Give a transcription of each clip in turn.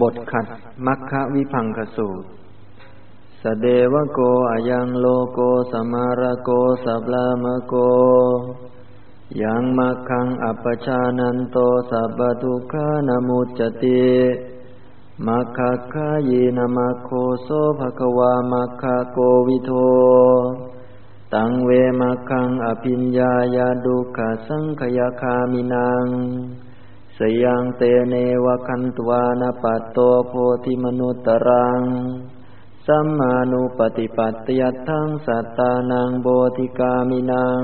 บทขัดมัคคะวิพังคสูตร สเดวโกอายังโลโกสมารโกสับลามโก ยังมัคคังอัปชานันโตสัพทุขานมุจติมัคคะคายีนามัคโคโสภความัคคะโกวิโท ตังเวมัคคังอภิญญายาดุขสังขยาคามินัง สยังเตเนวคันตวานาปัตโตโพธิมนุตตรัง สัมมานุปฏิปัตติยทังสัตตานังโบธิกามินัง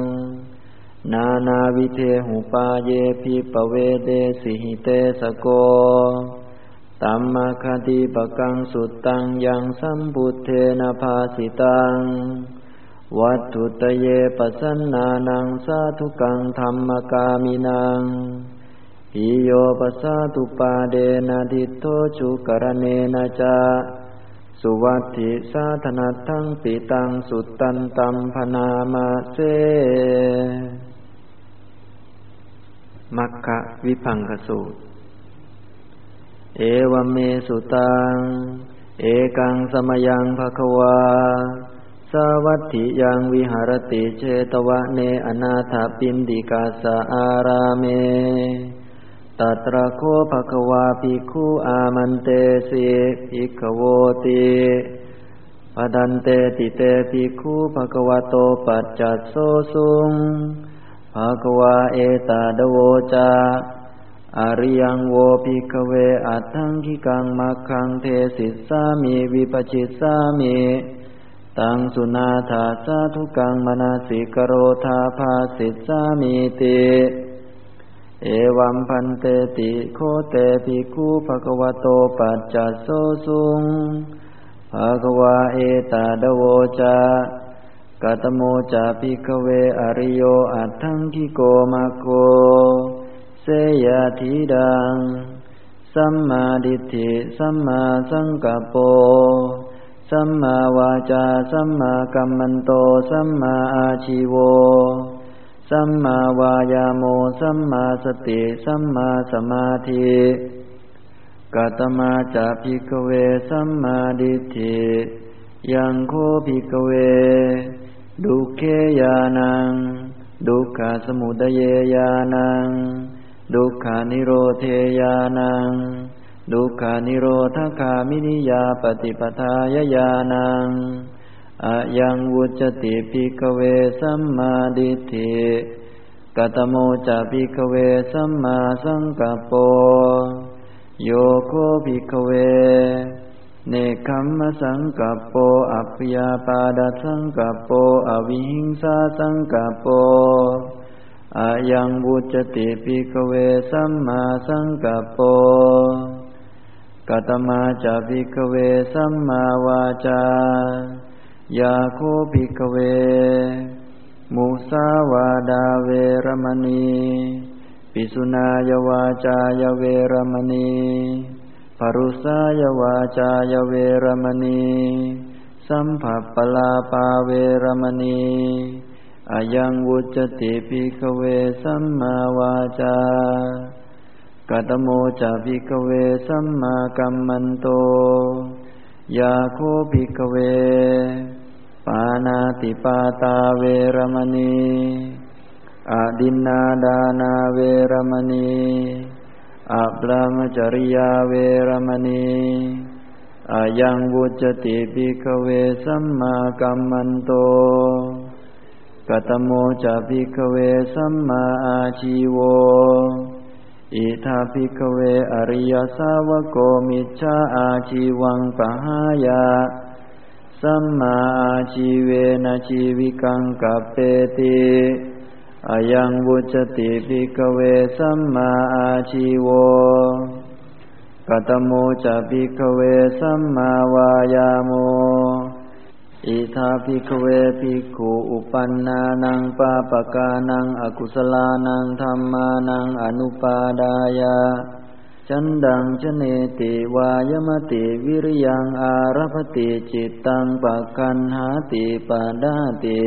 นานาวิเทหุปาเยพิปเวเดสิหิเตสโกตัมมาคติปกังสุตตังยังสัมบุเทนภาสิตัง วัตถุตเยปสันนานังสาธุกังธรรมกามินัง ปิโยปัสสตุปาเดนะทิโตชุกรเนนะจาสุวัตถิสาธนัทังปิตังสุตันตัมพนามาเสมัคคะวิพังคสูตร เอวเมสุตัง เอกังสมยังภควา สวัตถิยังวิหารติเชตวะเนอนาถปินดิกาสาอาราเม ตัตระโคภควาภิกขุอามันเตสิภิกขโวติปดันเตติเตภิกขุภควโตปัจจัสโสสุงภควาเอตาดโวจาอริยังโวภิกเวอัตถังคิกังมัคคังเทสิสามีวิปจิตสามีตังสุนาถาสาทุกังมนาสิกโรธาภาสิสามีติ เอวัมพันเตติโคเตภิกขุภะคะวะโตปัจจัสโสสุงภะคะวะเอตาดโวจากตโมจาภิกเวอริโยอัตถังคิโกมะโก เสยทิดัง สัมมาดิฏฐิสัมมาสังกัปโป สัมมาวาจา สัมมากัมมันโต สัมมาอาชีโว สัมมาวายาโมสัมมาสติสัมมาสมาธิ กตมาจะ ภิกขเวสัมมาดิฏฐิยังโข ภิกขเว ทุกเข ญาณัง ทุกขสมุทเยญาณัง ทุกขนิโรเธ ญาณัง ทุกขนิโรธคามินิยาปฏิปทายะ ญาณัง อะยังวุจจติ ภิกขเวสัมมาดิฏฐิกตโมจะ ภิกขเวสัมมาสังกัปโป โยโข ภิกขเว เนกขัมมสังกัปโป อัพยาปาทสังกัปโป อวิหิงสาสังกัปโปอะยัง วุจจติ ภิกขเวสัมมาสังกัปโปกตมาจะ ภิกขเวสัมมาวาจา ยาโข ภิกขเว มุสาวาทาเวรมณี ปิสุณายะ วาจายะ เวรมณี ผรุสายะ วาจายะ เวรมณี สัมผัสปลาปาเวรมณีอายังวุจติภิกเวสัมมาวาจากตโมจะภิกเวสัมมากัมมันโต ยาโคภิกเว ปานาติปาตาเวรมณีอาดินนาดานาเวรมณีอพรัหมจริยาเวรมณีอะยังวุจจติ ภิกขเวสัมมากัมมันโตกตโมจะ ภิกขเวสัมมาอาชีโว อิธะ ภิกขเวอริยสาวโกมิจฉาอาชีวังปหายะ สัมมาอาชีเวนะชีวิกังกัปเปติอายังบุจติภิกเวสัมมาอาชีโวกตโมจะภิกเวสัมมาวายาโม อิทาภิกเวภิกขุอุปันนานังปาปกานังอกุศลานังธรรมานังอนุปาดายาจันดังชเนติวายมติวิริยังอารพติจิตตังปะกันหาติปาดาติ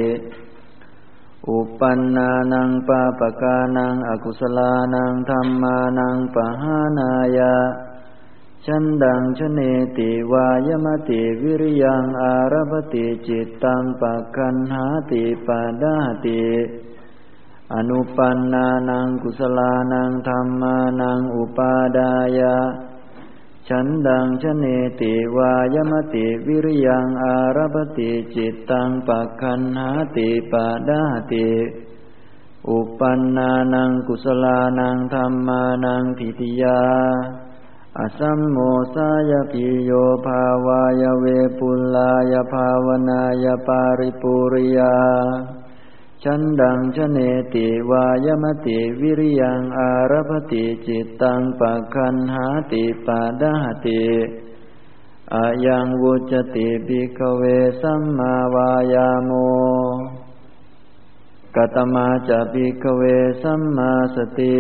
อุปันนานังปาปกานังอกุศลานังธรรมานังปหานายะ ชันดังชเนติวายมติวิริยังอารพติจิตตังปะคันหาติปาดาติอนุปันนานังกุศลานังธรรมานังอุปาดายะฉันดังชเนติวายมติวิริยังอารพติจิตตังปะคันหาติปาดาติอุปันนานังกุศลานังธรรมานังทิติยา อสัมโมสายปิโยภาวายเวปุลลายภาวนายปาริปุริยา ชันดังชเนติวายมติวิริยังอารพติจิตตังปะคันหาติปาดาติอายังวุจติภิกเวสัมมาวายาโมกตมาจะภิกเวสัมมาสติ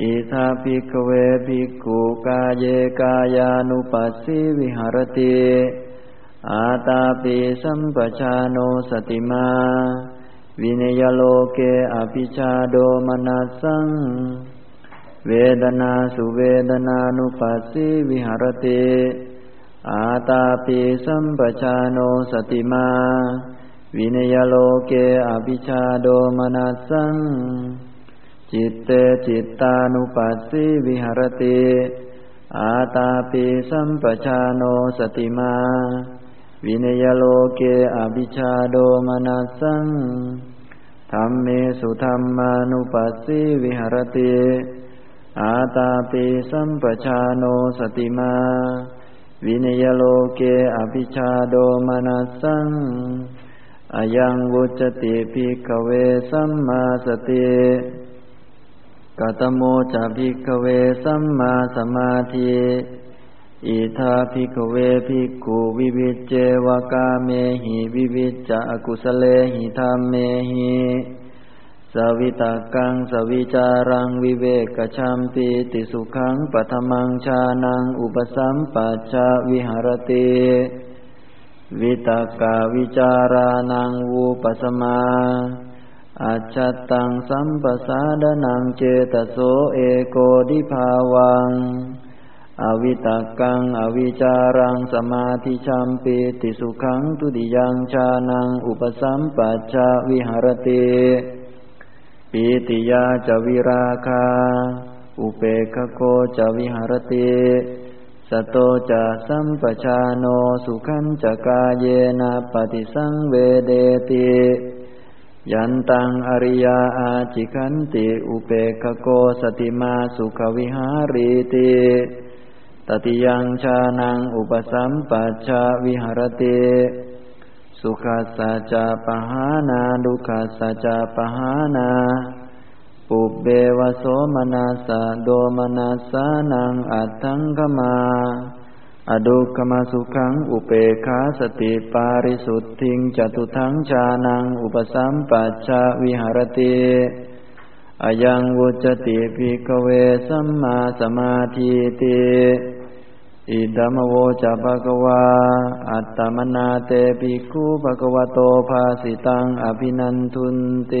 อิทาภิกเวภิกขุกาเยกายานุปัสสิวิหารติอาตาปิสัมปชาโนสติมา วินยโลเกอภิชาโดมนัสสัง เวทนาสุเวทนานุปัสสี วิหรติอาตาปี สัมปชาโนสติมา วิเนยยะ โลเกอภิชฌาโทมนัสสัง จิตเตจิตตานุปัสสี วิหรติ อาตาปี สัมปชาโนสติมา วิเนยยะ โลเกอภิชฌาโทมนัสสังธัมเมสุธัมมานุปัสสี วิหรติ อาตาปี สัมปชาโนสติมา วิเนยยะ โลเกอภิชฌาโทมนัสสังอะยังวุจจติภิกขเวสัมมาสติ กตโมจะภิกขเวสัมมาสมาธิอิธะ ภิกขเวภิกขุวิวิจเจวกาเมหิวิวิจจะกุสเลหิธรรมเมหิสวิตากังสวิจารังวิเวกชัมปีติสุขังปัทมังชานังอุปสัมปัชชาวิหารติวิตากาวิจารานังวูปสมา อาชัตตังสัมปสาดนังเจตโสเอโกดิภาวัง อวิตากัง อวิจารัง สมาธิชัมปิติสุขังตุติยังชานัง อุปสัมปัชาวิหารติปีติยาจวิราคา อุเปกโกจวิหารติสโตจะสัมปชาโนสุขันจกายเยนะปฏิสังเวเดติ ยันตังอริยาอาจิคันติ อุเปกโกสติมาสุขวิหารีติตติยังชานังอุปสัมปัชาวิหารติสุขัสสะจาปหานาดุขัสสะจาปหานาปุเบวโสมนาสะโดมนาสานังอัตถังขมา อดุขมาสุขังอุเปคาสติปาริสุทธิงจตุทังชานังอุปสัมปัชชาวิหารติอายังวุจติภิกเวสัมมาสมาธิติอิดามโวจะภะกวาอัตตมนาเตปิคูภะกวโตภาสิตังอภินันทุนเต